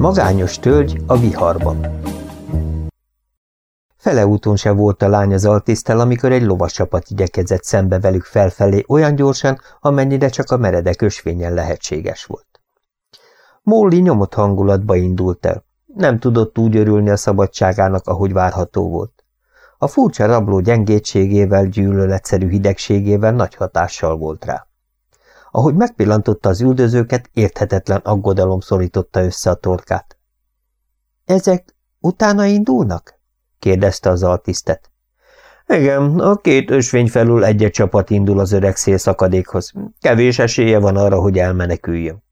Magányos tölgy a viharban Feleúton se volt a lány az altisztel, amikor egy lovascsapat igyekezett szembe velük felfelé olyan gyorsan, amennyire csak a meredek ösvényen lehetséges volt. Molly nyomott hangulatba indult el. Nem tudott úgy örülni a szabadságának, ahogy várható volt. A furcsa rabló gyengétségével, gyűlöletszerű hidegségével nagy hatással volt rá. Ahogy megpillantotta az üldözőket, érthetetlen aggodalom szorította össze a torkát. – Ezek utána indulnak? – kérdezte az altisztet. – Igen, a két ösvény felül egy-egy csapat indul az öreg szélszakadékhoz. Kevés esélye van arra, hogy elmeneküljön.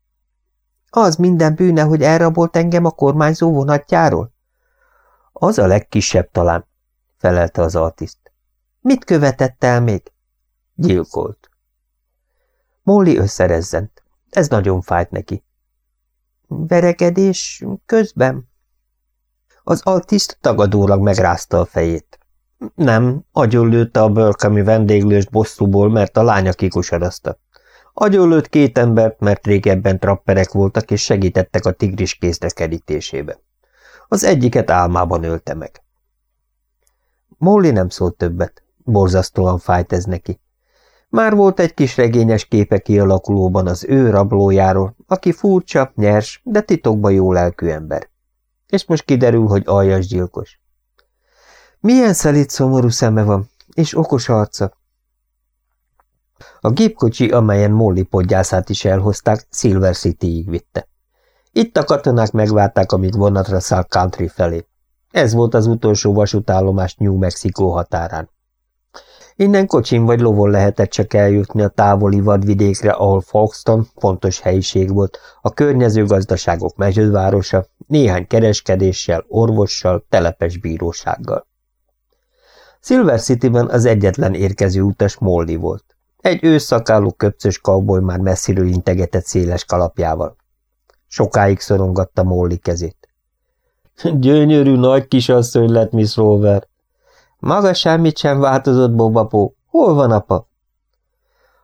– Az minden bűne, hogy elrabolt engem a kormányzó vonatjáról? – Az a legkisebb talán – felelte az altiszt. – Mit követett el még? – Gyilkolt. Molly összerezzent. Ez nagyon fájt neki. Verekedés közben? Az altiszt tagadólag megrázta a fejét. Nem, agyonlőtte a börkami vendéglőst bosszúból, mert a lánya kikusarazta. Agyonlőtt két embert, mert régebben trapperek voltak, és segítettek a tigris kézre kerítésébe. Az egyiket álmában ölte meg. Molly nem szólt többet. Borzasztóan fájt ez neki. Már volt egy kis regényes képe kialakulóban az ő rablójáról, aki furcsa, nyers, de titokban jó lelkű ember. És most kiderül, hogy aljas gyilkos. Milyen szelít szomorú szeme van, és okos arca. A gépkocsi, amelyen Molly podgyászát is elhozták, Silver City-ig vitte. Itt a katonák megvárták, amíg vonatra száll Country felé. Ez volt az utolsó vasútállomás New Mexico határán. Innen kocsin vagy lovon lehetett csak eljutni a távoli vadvidékre, ahol Foxton fontos helyiség volt, a környező gazdaságok mezővárosa, néhány kereskedéssel, orvossal, telepes bírósággal. Silver City-ben az egyetlen érkező utas Molly volt. Egy őszakáló köpcös cowboy már messziről integetett széles kalapjával. Sokáig szorongatta Molly kezét. Gyönyörű nagy kisasszony lett Miss Rover, maga semmit sem változott, Bobapó. Hol van apa?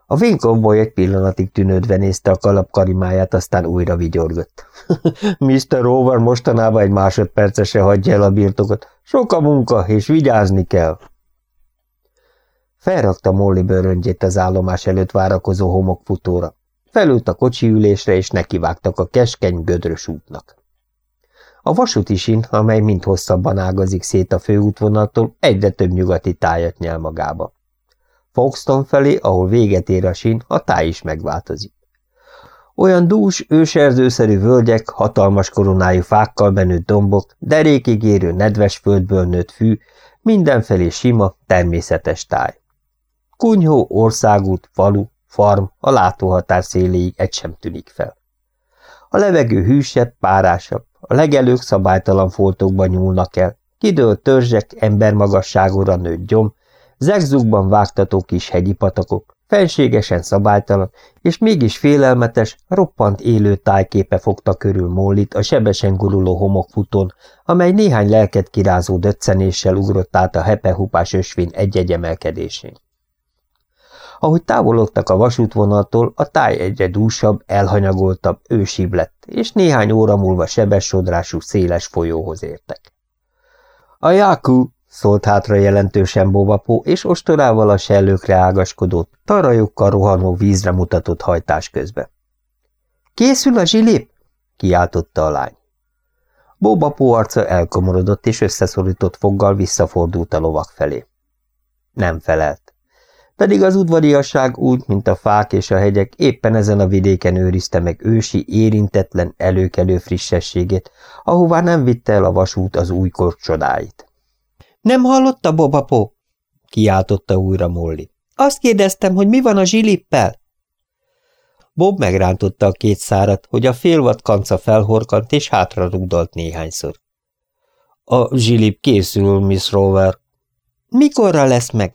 A vénkomboly egy pillanatig tűnődve nézte a kalap karimáját, aztán újra vigyorgott. Mr. Rover mostanában egy másodperce se hagyja el a birtokot. Sok a munka, és vigyázni kell. Felrakta Molly bőröngyét az állomás előtt várakozó homokfutóra. Felült a kocsi ülésre, és nekivágtak a keskeny, gödrös útnak. A vasúti sin, amely mind hosszabban ágazik szét a főútvonaltól, egyre több nyugati tájat nyel magába. Foxton felé, ahol véget ér a sin, a táj is megváltozik. Olyan dús, őserzőszerű völgyek, hatalmas koronájú fákkal benőtt dombok, derékig érő nedves földből nőtt fű, mindenfelé sima, természetes táj. Kunyhó, országút, falu, farm, a látóhatár széléig egy sem tűnik fel. A levegő hűsebb, párásabb, a legelők szabálytalan foltokban nyúlnak el, kidőlt törzsek, embermagasságúra nőtt gyom, zegzugban vágtató kis hegyi patakok, fenségesen szabálytalan, és mégis félelmetes, roppant élő tájképe fogta körül Mollit a sebesen guruló homokfutón, amely néhány lelket kirázó döccenéssel ugrott át a hepehupás ösvény egy-egy emelkedésén. Ahogy távolodtak a vasútvonaltól, a táj egyre dúsabb, elhanyagoltabb, ősibb lett, és néhány óra múlva sebes sodrású széles folyóhoz értek. A Jákú, szólt hátra jelentősen Bobapó, és ostorával a sellőkre ágaskodott, tarajokkal rohanó vízre mutatott hajtás közbe. – Készül a zsilip? – kiáltotta a lány. Bobapó arca elkomorodott, és összeszorított foggal visszafordult a lovak felé. Nem felelt pedig az udvariasság úgy, mint a fák és a hegyek éppen ezen a vidéken őrizte meg ősi, érintetlen, előkelő frissességét, ahová nem vitte el a vasút az újkor csodáit. – Nem hallotta, Bobapó? – kiáltotta újra Molly. – Azt kérdeztem, hogy mi van a zsilippel? Bob megrántotta a két szárat, hogy a félvat kanca felhorkant és hátra rugdolt néhányszor. – A zsilip készül, Miss Rover. – Mikorra lesz meg?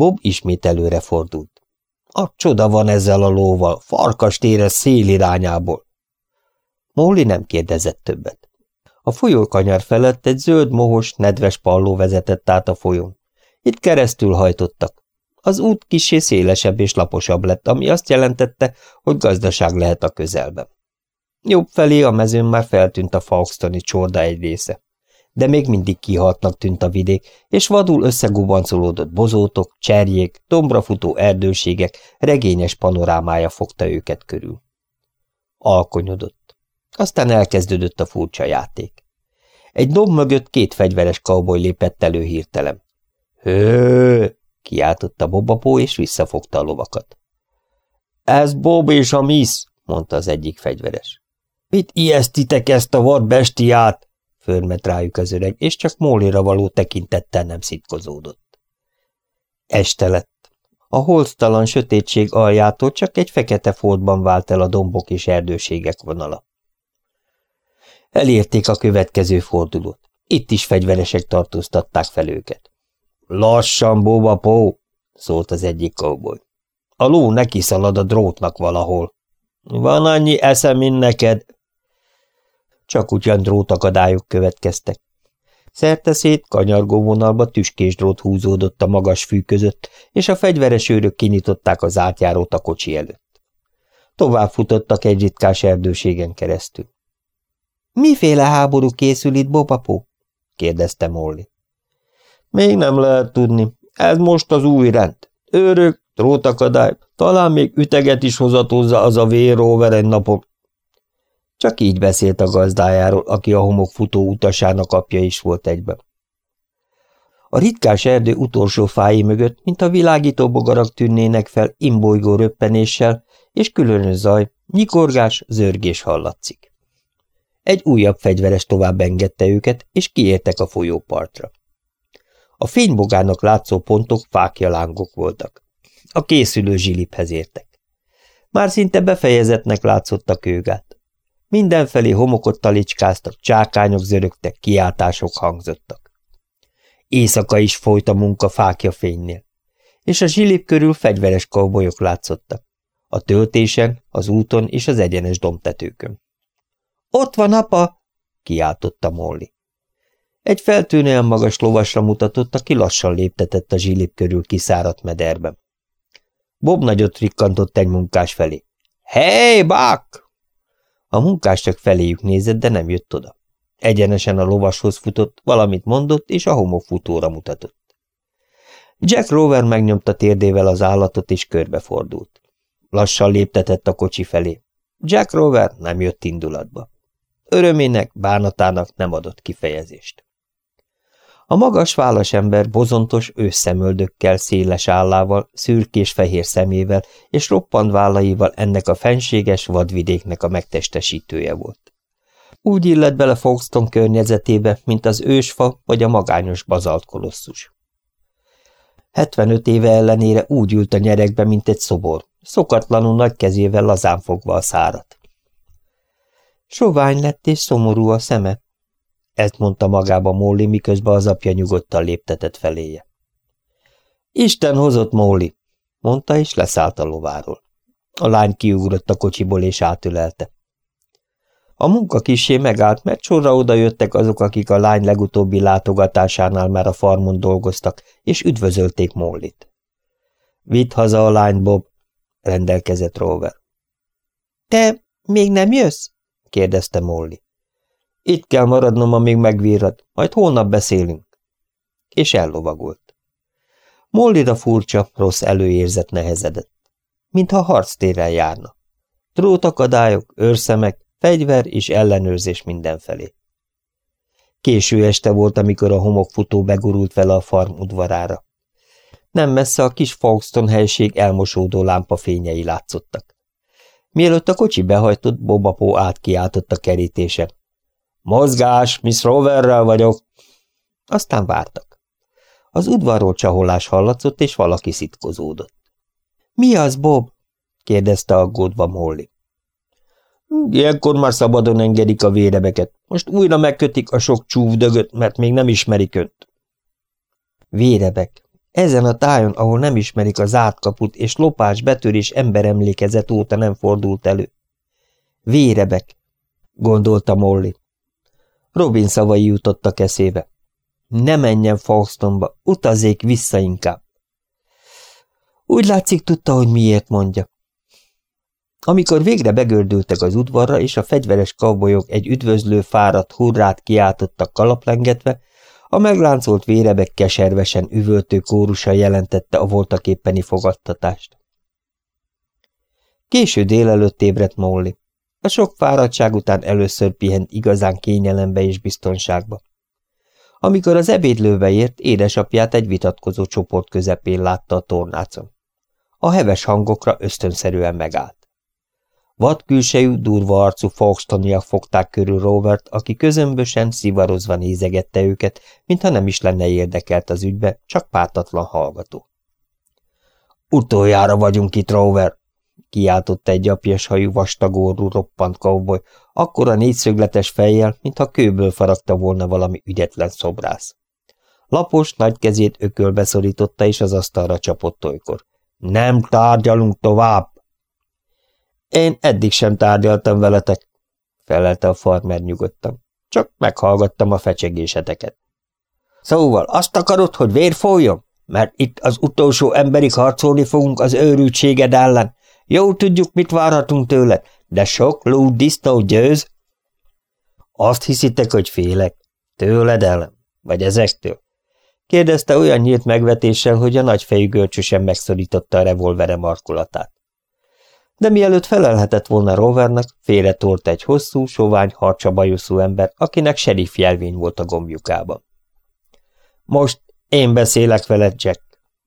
Bob ismét előre fordult. A csoda van ezzel a lóval, farkast érez szél irányából. Molly nem kérdezett többet. A folyókanyar felett egy zöld, mohos, nedves palló vezetett át a folyón. Itt keresztül hajtottak. Az út kisé szélesebb és laposabb lett, ami azt jelentette, hogy gazdaság lehet a közelben. Jobb felé a mezőn már feltűnt a Falkstoni csorda egy része. De még mindig kihaltnak tűnt a vidék, és vadul összegubancolódott bozótok, cserjék, dombrafutó erdőségek regényes panorámája fogta őket körül. Alkonyodott. Aztán elkezdődött a furcsa játék. Egy dob mögött két fegyveres kauboly lépett elő hirtelen. Hő! kiáltotta Bobapó, és visszafogta a lovakat. Ez Bob és a Miss, mondta az egyik fegyveres. Mit ijesztitek ezt a vad bestiát? Förmet rájuk az öreg, és csak Mólira való tekintettel nem szitkozódott. Este lett. A holztalan sötétség aljától csak egy fekete foltban vált el a dombok és erdőségek vonala. Elérték a következő fordulót. Itt is fegyveresek tartóztatták fel őket. Lassan, Boba Pó, szólt az egyik cowboy. A ló neki szalad a drótnak valahol. Van annyi eszem, mint neked. Csak ugyan drótakadályok következtek. Szerteszét kanyargó vonalba tüskés drót húzódott a magas fű között, és a fegyveres őrök kinyitották az átjárót a kocsi előtt. Tovább futottak egy ritkás erdőségen keresztül. – Miféle háború készül itt, Bobapó? – kérdezte Molly. – Még nem lehet tudni. Ez most az új rend. Őrök, drótakadály, talán még üteget is hozatózza az a vérróver egy napon. Csak így beszélt a gazdájáról, aki a homokfutó utasának apja is volt egyben. A ritkás erdő utolsó fái mögött, mint a világító bogarak tűnnének fel imbolygó röppenéssel, és különös zaj, nyikorgás, zörgés hallatszik. Egy újabb fegyveres tovább engedte őket, és kiértek a folyópartra. A fénybogának látszó pontok fákja-lángok voltak. A készülő zsiliphez értek. Már szinte befejezetnek látszott a kőgát. Mindenfelé homokot talicskáztak, csákányok zörögtek, kiáltások hangzottak. Éjszaka is folyt a munka fákja fénynél, és a zsilip körül fegyveres kaubolyok látszottak. A töltésen, az úton és az egyenes domtetőkön. – Ott van, apa! – kiáltotta Molly. Egy feltűnően magas lovasra mutatott, aki lassan léptetett a zsilip körül kiszáradt mederben. Bob nagyot rikkantott egy munkás felé. – Hey, Buck! A munkás csak feléjük nézett, de nem jött oda. Egyenesen a lovashoz futott, valamit mondott, és a homokfutóra mutatott. Jack Rover megnyomta térdével az állatot, és körbefordult. Lassan léptetett a kocsi felé. Jack Rover nem jött indulatba. Örömének, bánatának nem adott kifejezést. A magas válas ember bozontos ősszemöldökkel, széles állával, szürkés-fehér szemével és roppant vállaival ennek a fenséges vadvidéknek a megtestesítője volt. Úgy illett bele Foxton környezetébe, mint az ősfa vagy a magányos bazalt kolosszus. 75 éve ellenére úgy ült a nyerekbe, mint egy szobor, szokatlanul nagy kezével lazán fogva a szárat. Sovány lett és szomorú a szeme, ezt mondta magába Molly, miközben az apja nyugodtan léptetett feléje. Isten hozott, Molly, mondta, és leszállt a lováról. A lány kiugrott a kocsiból, és átülelte. A munka kisé megállt, mert sorra oda jöttek azok, akik a lány legutóbbi látogatásánál már a farmon dolgoztak, és üdvözölték Mollit. Vidd haza a lány, Bob, rendelkezett Rover. Te még nem jössz? kérdezte Molly. Itt kell maradnom, amíg megvírad, majd holnap beszélünk. És ellovagolt. Mollira furcsa, rossz előérzet nehezedett. Mintha harctéren járna. Trótakadályok, őrszemek, fegyver és ellenőrzés mindenfelé. Késő este volt, amikor a homokfutó begurult vele a farm udvarára. Nem messze a kis Folkeston helység elmosódó lámpafényei látszottak. Mielőtt a kocsi behajtott, Bobapó átkiáltott a kerítése. Mozgás, Miss Roverrel vagyok. Aztán vártak. Az udvarról csaholás hallatszott, és valaki szitkozódott. Mi az, Bob? kérdezte aggódva Molly. Ilyenkor már szabadon engedik a vérebeket. Most újra megkötik a sok csúvdögöt, mert még nem ismerik önt. Vérebek. Ezen a tájon, ahol nem ismerik a zárt kaput, és lopás, betörés emberemlékezet óta nem fordult elő. Vérebek, gondolta Molly. Robin szavai jutottak eszébe. Ne menjen Faustonba, utazzék vissza inkább. Úgy látszik, tudta, hogy miért mondja. Amikor végre begördültek az udvarra, és a fegyveres kavbolyok egy üdvözlő fáradt hurrát kiáltottak kalaplengetve, a megláncolt vérebek keservesen üvöltő kórusa jelentette a voltaképpeni fogadtatást. Késő délelőtt ébredt Molly. A sok fáradtság után először pihent igazán kényelembe és biztonságba. Amikor az ebédlőbe ért, édesapját egy vitatkozó csoport közepén látta a tornácon. A heves hangokra ösztönszerűen megállt. Vadkülsejű, durva arcú Foxtoniak fogták körül Robert, aki közömbösen, szivarozva nézegette őket, mintha nem is lenne érdekelt az ügybe, csak pártatlan hallgató. Utoljára vagyunk itt, Rover! Kiáltotta egy apjas hajú vastagorú roppant cowboy, akkora négyszögletes fejjel, mintha kőből faragta volna valami ügyetlen szobrász. Lapos, nagy kezét ökölbe szorította, és az asztalra csapott olykor. Nem tárgyalunk tovább! Én eddig sem tárgyaltam veletek, felelte a farmer nyugodtan. Csak meghallgattam a fecsegéseteket. Szóval azt akarod, hogy vér folyjon? Mert itt az utolsó emberig harcolni fogunk az őrültséged ellen. Jó tudjuk, mit várhatunk tőled, de sok lú disznó győz. Azt hiszitek, hogy félek? Tőled ellen? Vagy ezektől? kérdezte olyan nyílt megvetéssel, hogy a nagyfejű görcsösen megszorította a revolvere markolatát de mielőtt felelhetett volna Rovernak, félretolt egy hosszú, sovány, harcsabajuszú ember, akinek sheriff jelvény volt a gombjukában. Most én beszélek veled, Jack,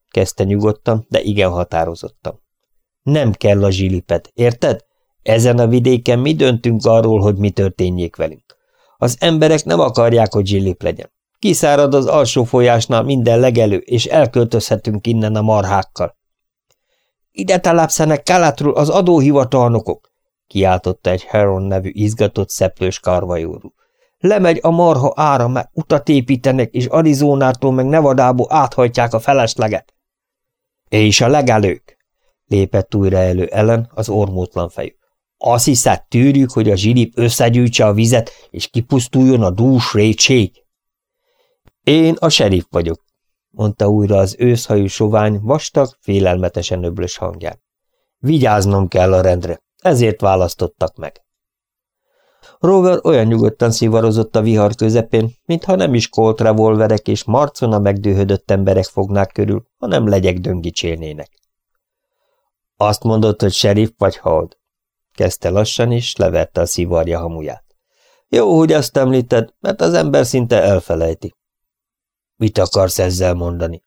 kezdte nyugodtan, de igen határozottan. Nem kell a zsilipet, érted? Ezen a vidéken mi döntünk arról, hogy mi történjék velünk. Az emberek nem akarják, hogy zsilip legyen. Kiszárad az alsó folyásnál minden legelő, és elköltözhetünk innen a marhákkal. Ide telepszenek keletről az adóhivatalnokok, kiáltotta egy Heron nevű izgatott szeplős karvajórú. Lemegy a marha ára, mert utat építenek, és Arizonától meg Nevadából áthajtják a felesleget. És a legelők, lépett újra elő ellen az ormótlan fejű. Azt hiszed, tűrjük, hogy a zsilip összegyűjtse a vizet, és kipusztuljon a dús rétség? Én a serif vagyok, mondta újra az őszhajú sovány, vastag, félelmetesen öblös hangján. Vigyáznom kell a rendre, ezért választottak meg. Rover olyan nyugodtan szivarozott a vihar közepén, mintha nem is kolt revolverek és marcona megdőhödött emberek fognák körül, hanem legyek döngicsélnének. Azt mondott, hogy sheriff vagy hold. Kezdte lassan, és leverte a szivarja hamuját. Jó, hogy azt említed, mert az ember szinte elfelejti. Mit akarsz ezzel mondani?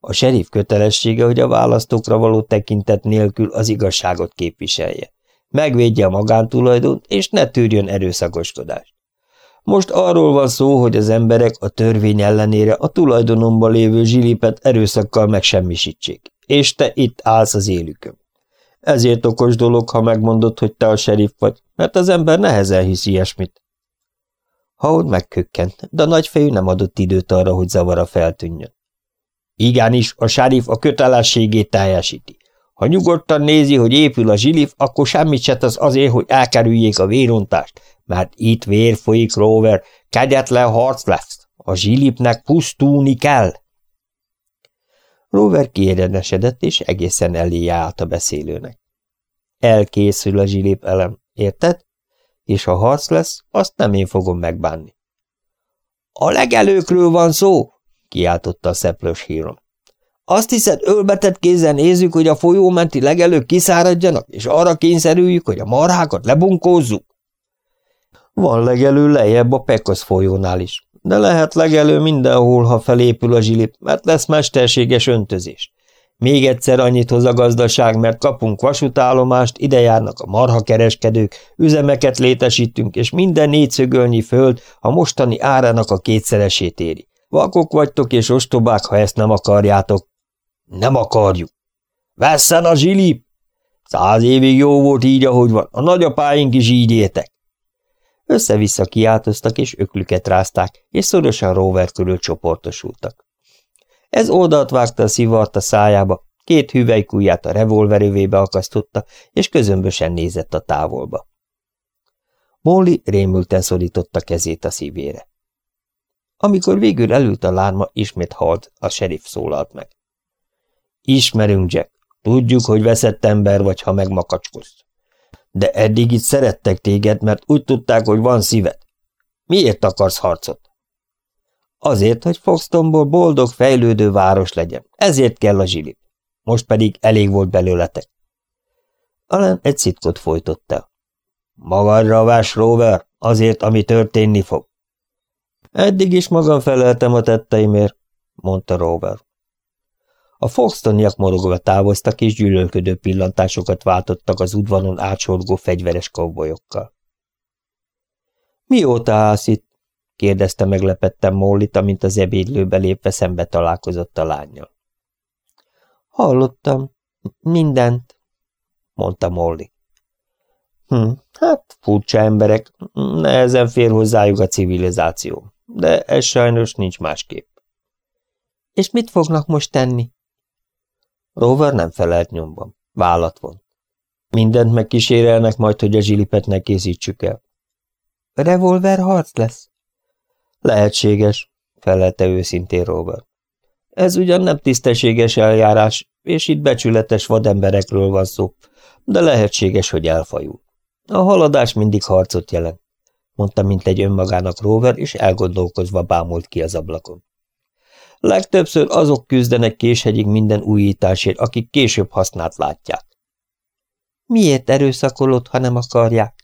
A serif kötelessége, hogy a választókra való tekintet nélkül az igazságot képviselje. Megvédje a magántulajdont, és ne tűrjön erőszakoskodást. Most arról van szó, hogy az emberek a törvény ellenére a tulajdonomban lévő zsilipet erőszakkal megsemmisítsék, és te itt állsz az élükön. Ezért okos dolog, ha megmondod, hogy te a serif vagy, mert az ember nehezen hisz ilyesmit. Haud megkökkent, de a nagyfejű nem adott időt arra, hogy zavara feltűnjön. Igenis, a sárif a kötelességét teljesíti. Ha nyugodtan nézi, hogy épül a zsilif, akkor semmit se tesz azért, hogy elkerüljék a vérontást, mert itt vér folyik, Rover, kegyetlen harc lesz. A zsilipnek pusztulni kell. Rover kiéredesedett, és egészen elé állt a beszélőnek. Elkészül a zsilip elem, érted? és ha harc lesz, azt nem én fogom megbánni. A legelőkről van szó, kiáltotta a szeplős hírom. Azt hiszed, ölbetett kézzel nézzük, hogy a folyómenti legelők kiszáradjanak, és arra kényszerüljük, hogy a marhákat lebunkózzuk? Van legelő lejjebb a Pekos folyónál is, de lehet legelő mindenhol, ha felépül a zsilip, mert lesz mesterséges öntözés. Még egyszer annyit hoz a gazdaság, mert kapunk vasútállomást, ide járnak a marhakereskedők, üzemeket létesítünk, és minden négyszögölnyi föld a mostani árának a kétszeresét éri. Vakok vagytok és ostobák, ha ezt nem akarjátok. Nem akarjuk. Vesszen a zsilip! Száz évig jó volt így, ahogy van, a nagyapáink is így éltek. Össze-vissza kiáltoztak, és öklüket rázták, és szorosan Rover körül csoportosultak. Ez oldalt vágta a szivart a szájába, két hüvelykújját a revolverővébe akasztotta, és közömbösen nézett a távolba. Molly rémülten szorította kezét a szívére. Amikor végül elült a lárma, ismét halt, a sheriff szólalt meg. Ismerünk, Jack. Tudjuk, hogy veszett ember vagy, ha megmakacskolsz. De eddig itt szerettek téged, mert úgy tudták, hogy van szíved. Miért akarsz harcot? Azért, hogy Foxtonból boldog, fejlődő város legyen. Ezért kell a zsilip. Most pedig elég volt belőletek. Alan egy szitkot folytott el. Magadra vás, Rover, azért, ami történni fog. Eddig is magam feleltem a tetteimért, mondta Rover. A Foxtoniak morogva távoztak, és gyűlölködő pillantásokat váltottak az udvaron átsorgó fegyveres kovbolyokkal. – Mióta állsz itt? – kérdezte meglepettem Mollit, amint az ebédlőbe lépve szembe találkozott a lányjal. – Hallottam. Mindent – mondta Molly. Hm, hát furcsa emberek, nehezen fér hozzájuk a civilizáció, de ez sajnos nincs másképp. És mit fognak most tenni? Rover nem felelt nyomban. Vállat von. Mindent megkísérelnek majd, hogy a zsilipet ne készítsük el. Revolver harc lesz? Lehetséges, felelte őszintén Rover. Ez ugyan nem tisztességes eljárás, és itt becsületes vademberekről van szó, de lehetséges, hogy elfajul. A haladás mindig harcot jelent, mondta mint egy önmagának Rover, és elgondolkozva bámult ki az ablakon. Legtöbbször azok küzdenek késhegyig minden újításért, akik később hasznát látják. Miért erőszakolod, ha nem akarják?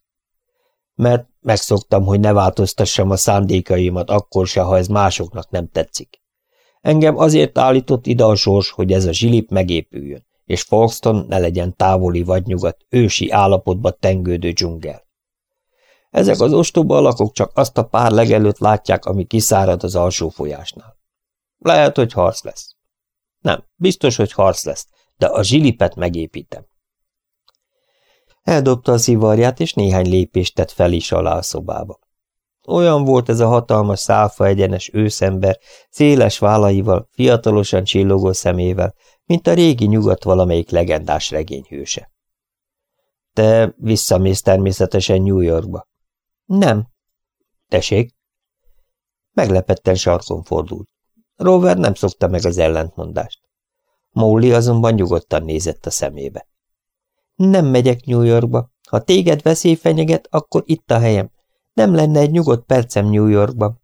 Mert megszoktam, hogy ne változtassam a szándékaimat akkor se, ha ez másoknak nem tetszik. Engem azért állított ide a sors, hogy ez a zsilip megépüljön, és Folkeston ne legyen távoli vagy nyugat, ősi állapotba tengődő dzsungel. Ezek az ostoba alakok csak azt a pár legelőtt látják, ami kiszárad az alsó folyásnál. Lehet, hogy harc lesz. Nem, biztos, hogy harc lesz, de a zsilipet megépítem. Eldobta a szivarját, és néhány lépést tett fel is alá a szobába. Olyan volt ez a hatalmas szálfa egyenes őszember, széles vállaival, fiatalosan csillogó szemével, mint a régi nyugat valamelyik legendás regényhőse. Te visszamész természetesen New Yorkba. Nem. Tessék? Meglepetten sarkon fordult. Rover nem szokta meg az ellentmondást. Molly azonban nyugodtan nézett a szemébe. Nem megyek New Yorkba. Ha téged veszély fenyeget, akkor itt a helyem. Nem lenne egy nyugodt percem New Yorkban.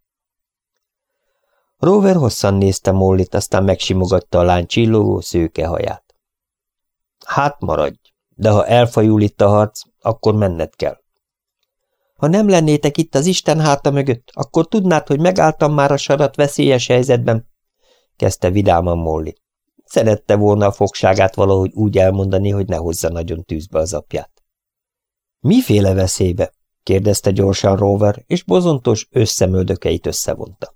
Rover hosszan nézte Mollit, aztán megsimogatta a lány csillogó szőke haját. Hát maradj, de ha elfajul itt a harc, akkor menned kell. Ha nem lennétek itt az Isten háta mögött, akkor tudnád, hogy megálltam már a sarat veszélyes helyzetben, kezdte vidáman Molly. Szerette volna a fogságát valahogy úgy elmondani, hogy ne hozza nagyon tűzbe az apját. Miféle veszélybe? kérdezte gyorsan Rover, és bozontos összemöldökeit összevonta.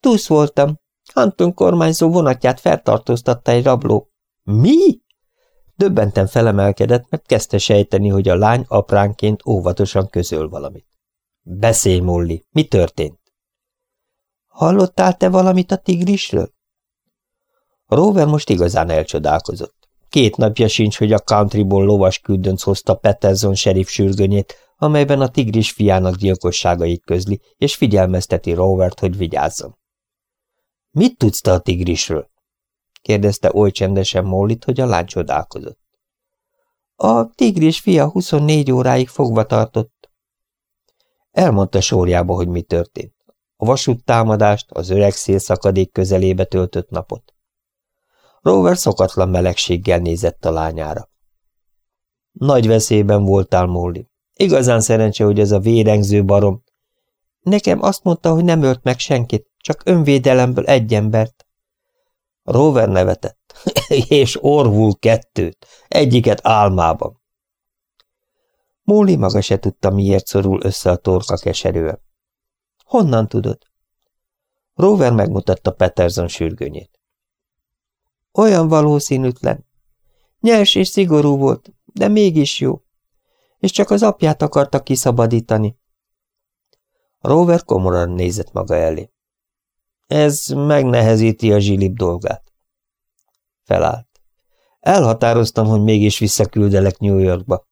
Túsz voltam. Anton kormányzó vonatját feltartóztatta egy rabló. Mi? Döbbenten felemelkedett, mert kezdte sejteni, hogy a lány apránként óvatosan közöl valamit. Beszélj, Molly, mi történt? Hallottál te valamit a tigrisről? Rover most igazán elcsodálkozott. Két napja sincs, hogy a countryból lovas küldönc hozta Peterson sheriff sürgönyét, amelyben a tigris fiának gyilkosságait közli, és figyelmezteti Rovert, hogy vigyázzon. – Mit tudsz te a tigrisről? – kérdezte oly csendesen Mollit, hogy a lány csodálkozott. – A tigris fia 24 óráig fogva tartott. Elmondta sorjába, hogy mi történt. A vasút támadást, az öreg szélszakadék közelébe töltött napot. Rover szokatlan melegséggel nézett a lányára. Nagy veszélyben voltál, Molly. Igazán szerencse, hogy ez a vérengző barom. Nekem azt mondta, hogy nem ölt meg senkit, csak önvédelemből egy embert. Rover nevetett. és Orvul kettőt, egyiket álmában. Móli maga se tudta, miért szorul össze a torka keserően. Honnan tudod? Rover megmutatta Peterson sürgönyét. Olyan valószínűtlen. Nyers és szigorú volt, de mégis jó és csak az apját akarta kiszabadítani. Rover komoran nézett maga elé. Ez megnehezíti a zsilip dolgát. Felállt. Elhatároztam, hogy mégis visszaküldelek New Yorkba.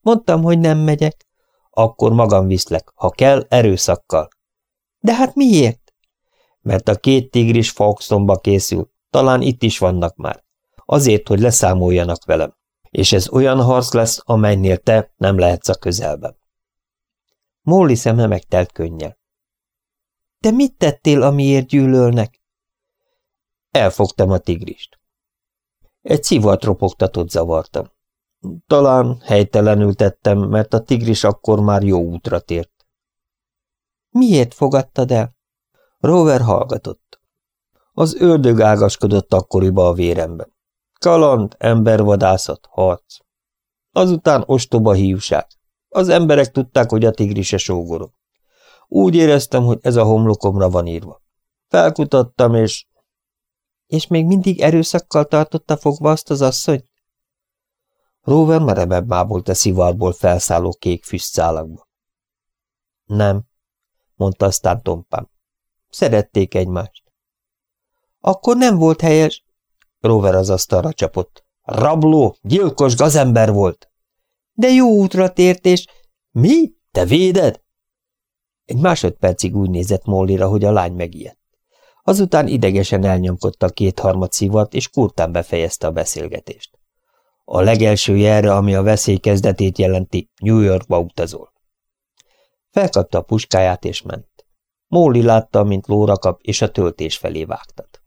Mondtam, hogy nem megyek. Akkor magam viszlek, ha kell, erőszakkal. De hát miért? Mert a két tigris Foxtonba készül. Talán itt is vannak már. Azért, hogy leszámoljanak velem. És ez olyan harc lesz, amelynél te nem lehetsz a közelben. Molly szeme megtelt könnyel. Te mit tettél, amiért gyűlölnek? Elfogtam a tigrist. Egy szivart ropogtatott zavartam. Talán helytelenül tettem, mert a tigris akkor már jó útra tért. Miért fogadtad el? Rover hallgatott. Az ördög ágaskodott akkoriba a vérembe. Kaland, embervadászat, harc. Azután ostoba hívság. Az emberek tudták, hogy a tigrise sógorok. Úgy éreztem, hogy ez a homlokomra van írva. Felkutattam, és... És még mindig erőszakkal tartotta fogva azt az asszonyt? Rover merebebb mábolt a szivárból felszálló kék füstszálakba. Nem, mondta aztán tompán. Szerették egymást. Akkor nem volt helyes. Rover az asztalra csapott. Rabló, gyilkos gazember volt. De jó útra tért, és... Mi? Te véded? Egy másodpercig úgy nézett Mollira, hogy a lány megijedt. Azután idegesen elnyomkodta a kétharmad szívat, és kurtán befejezte a beszélgetést. A legelső jelre, ami a veszély kezdetét jelenti, New Yorkba utazol. Felkapta a puskáját és ment. Móli látta, mint lóra kap, és a töltés felé vágtat.